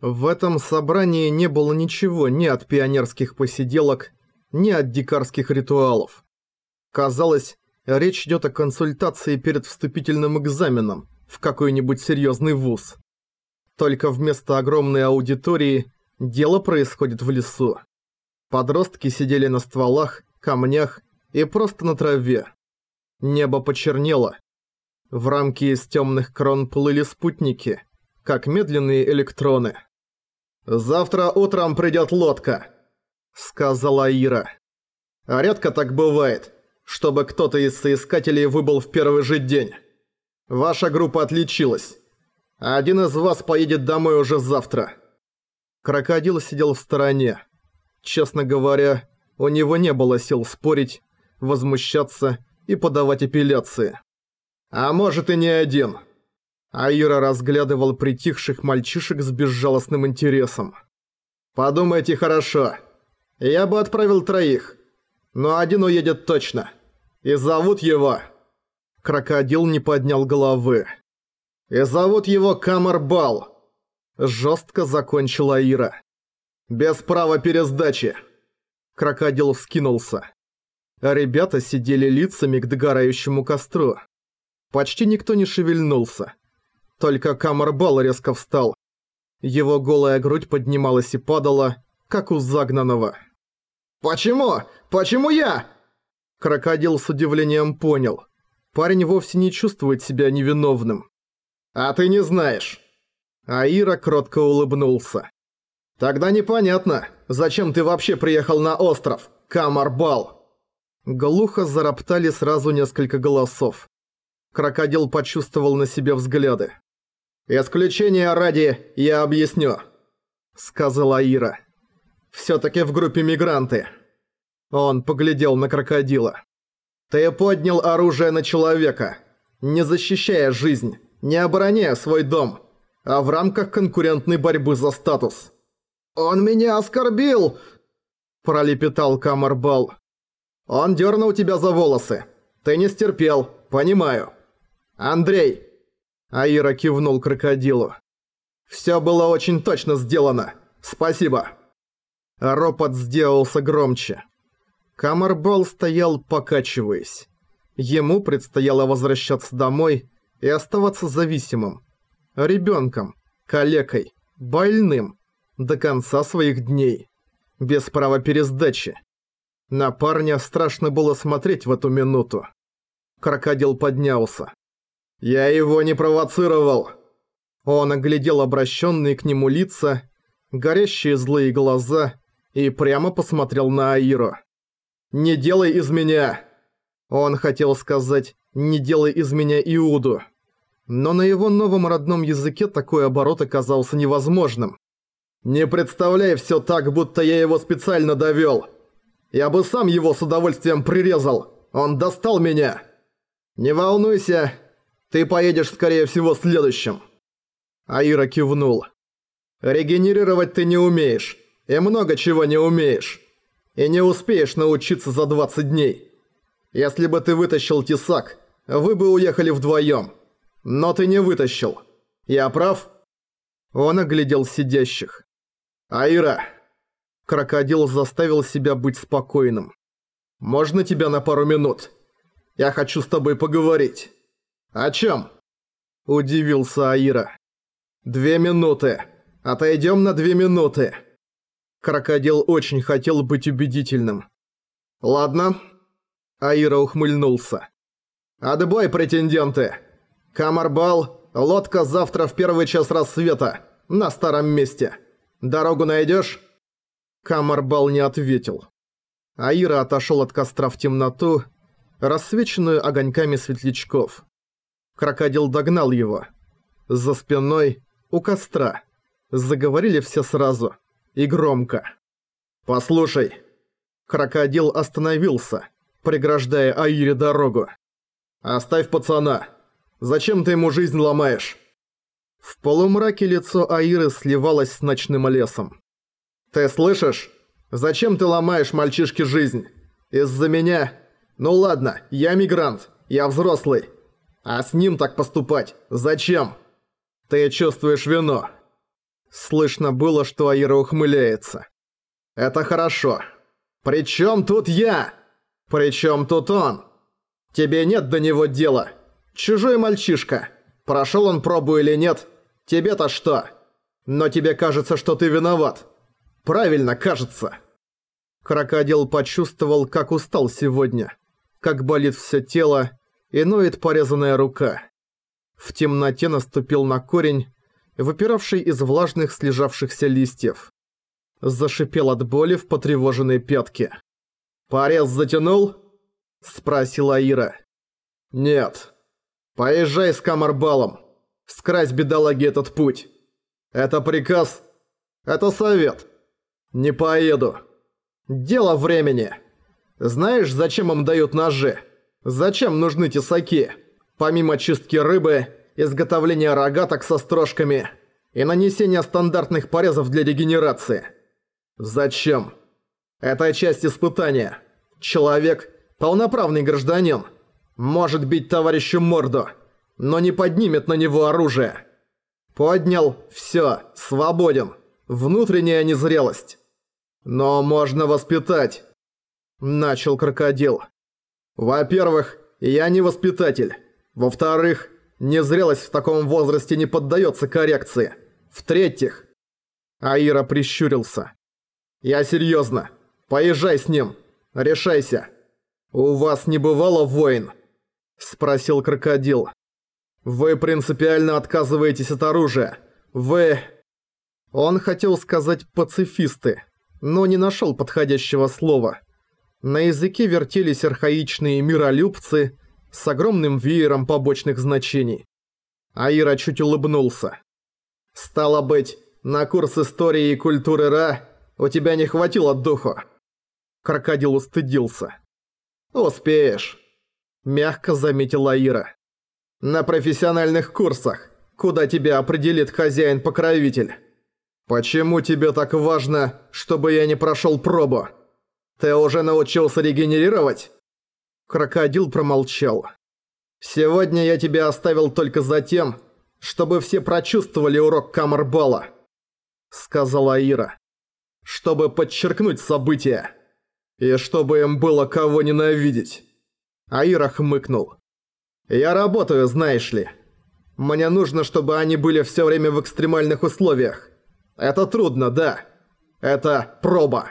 В этом собрании не было ничего ни от пионерских посиделок, ни от дикарских ритуалов. Казалось, речь идет о консультации перед вступительным экзаменом в какой-нибудь серьезный вуз. Только вместо огромной аудитории дело происходит в лесу. Подростки сидели на стволах, камнях и просто на траве. Небо почернело. В рамке из темных крон плыли спутники, как медленные электроны. «Завтра утром придет лодка», — сказала Ира. «А редко так бывает, чтобы кто-то из соискателей выбыл в первый же день. Ваша группа отличилась. Один из вас поедет домой уже завтра». Крокодил сидел в стороне. Честно говоря, у него не было сил спорить, возмущаться и подавать апелляции. А может и не один. Аира разглядывал притихших мальчишек с безжалостным интересом. «Подумайте хорошо. Я бы отправил троих. Но один уедет точно. И зовут его...» Крокодил не поднял головы. «И зовут его Камарбал!» Жестко закончила Ира. «Без права пересдачи!» Крокодил вскинулся. Ребята сидели лицами к догорающему костру. Почти никто не шевельнулся. Только Камарбал резко встал. Его голая грудь поднималась и падала, как у загнанного. «Почему? Почему я?» Крокодил с удивлением понял. Парень вовсе не чувствует себя невиновным. «А ты не знаешь». Аира кротко улыбнулся. «Тогда непонятно, зачем ты вообще приехал на остров, Камарбал?» Глухо зароптали сразу несколько голосов. Крокодил почувствовал на себе взгляды. «Исключение ради я объясню», — сказала Ира. «Всё-таки в группе мигранты». Он поглядел на крокодила. «Ты поднял оружие на человека, не защищая жизнь, не обороняя свой дом, а в рамках конкурентной борьбы за статус». «Он меня оскорбил!» – пролепетал Камарбал. «Он дернул тебя за волосы. Ты не стерпел, понимаю. Андрей!» Аира кивнул крокодилу. «Всё было очень точно сделано. Спасибо!» Ропот сделался громче. Камарбал стоял, покачиваясь. Ему предстояло возвращаться домой и оставаться зависимым. Ребёнком, калекой, больным, до конца своих дней. Без права пересдачи. На парня страшно было смотреть в эту минуту. Крокодил поднялся. «Я его не провоцировал!» Он оглядел обращенные к нему лица, горящие злые глаза и прямо посмотрел на Аиру. «Не делай из меня!» Он хотел сказать «не делай из меня Иуду», но на его новом родном языке такой оборот оказался невозможным. «Не представляй все так, будто я его специально довел. Я бы сам его с удовольствием прирезал. Он достал меня. Не волнуйся, ты поедешь, скорее всего, следующим. Аира кивнул. Регенерировать ты не умеешь. И много чего не умеешь. И не успеешь научиться за 20 дней. Если бы ты вытащил тесак, вы бы уехали вдвоем. Но ты не вытащил. Я прав?» Он оглядел сидящих. «Аира, Крокодил заставил себя быть спокойным. «Можно тебя на пару минут? Я хочу с тобой поговорить». «О чем?» Удивился Аира. «Две минуты. Отойдем на две минуты». Крокодил очень хотел быть убедительным. «Ладно». Аира ухмыльнулся. «Отбой, претенденты! Камарбал, лодка завтра в первый час рассвета, на старом месте. Дорогу найдешь? Камарбал не ответил. Аира отошел от костра в темноту, рассвеченную огоньками светлячков. Крокодил догнал его. За спиной, у костра. Заговорили все сразу. И громко. «Послушай». Крокодил остановился, преграждая Аире дорогу. «Оставь пацана. Зачем ты ему жизнь ломаешь?» В полумраке лицо Аиры сливалось с ночным лесом. «Ты слышишь? Зачем ты ломаешь мальчишке жизнь? Из-за меня? Ну ладно, я мигрант, я взрослый. А с ним так поступать? Зачем? Ты чувствуешь вину?» Слышно было, что Аира ухмыляется. «Это хорошо. Причем тут я? Причем тут он? Тебе нет до него дела. Чужой мальчишка. Прошел он пробу или нет? Тебе-то что? Но тебе кажется, что ты виноват. Правильно, кажется». Крокодил почувствовал, как устал сегодня, как болит все тело и ноет порезанная рука. В темноте наступил на корень, выпиравший из влажных слежавшихся листьев. Зашипел от боли в потревоженной пятке. «Порез затянул?» – спросила Ира. «Нет. Поезжай с Камарбалом. Скрась бедолаги этот путь. Это приказ. Это совет. Не поеду. Дело времени. Знаешь, зачем им дают ножи? Зачем нужны тесаки? Помимо чистки рыбы, изготовления рогаток со строжками и нанесения стандартных порезов для регенерации. Зачем? Это часть испытания. Человек – полноправный гражданин. Может бить товарищу морду, но не поднимет на него оружие. Поднял – всё, свободен. Внутренняя незрелость. «Но можно воспитать», – начал крокодил. «Во-первых, я не воспитатель. Во-вторых, незрелость в таком возрасте не поддается коррекции. В-третьих...» Аира прищурился. «Я серьезно. Поезжай с ним. Решайся. У вас не бывало войн?» Спросил крокодил. «Вы принципиально отказываетесь от оружия. Вы...» Он хотел сказать «пацифисты», но не нашел подходящего слова. На языке вертелись архаичные миролюбцы с огромным веером побочных значений. Аира чуть улыбнулся. «Стало быть, на курс истории и культуры Ра у тебя не хватило духу?» Крокодил устыдился. «Успеешь», – мягко заметила Аира. «На профессиональных курсах, куда тебя определит хозяин-покровитель». «Почему тебе так важно, чтобы я не прошёл пробу? Ты уже научился регенерировать?» Крокодил промолчал. «Сегодня я тебя оставил только за тем, чтобы все прочувствовали урок Камарбала», — сказала Ира. «Чтобы подчеркнуть события. И чтобы им было кого ненавидеть». Аира хмыкнул. «Я работаю, знаешь ли. Мне нужно, чтобы они были всё время в экстремальных условиях. Это трудно, да. Это проба.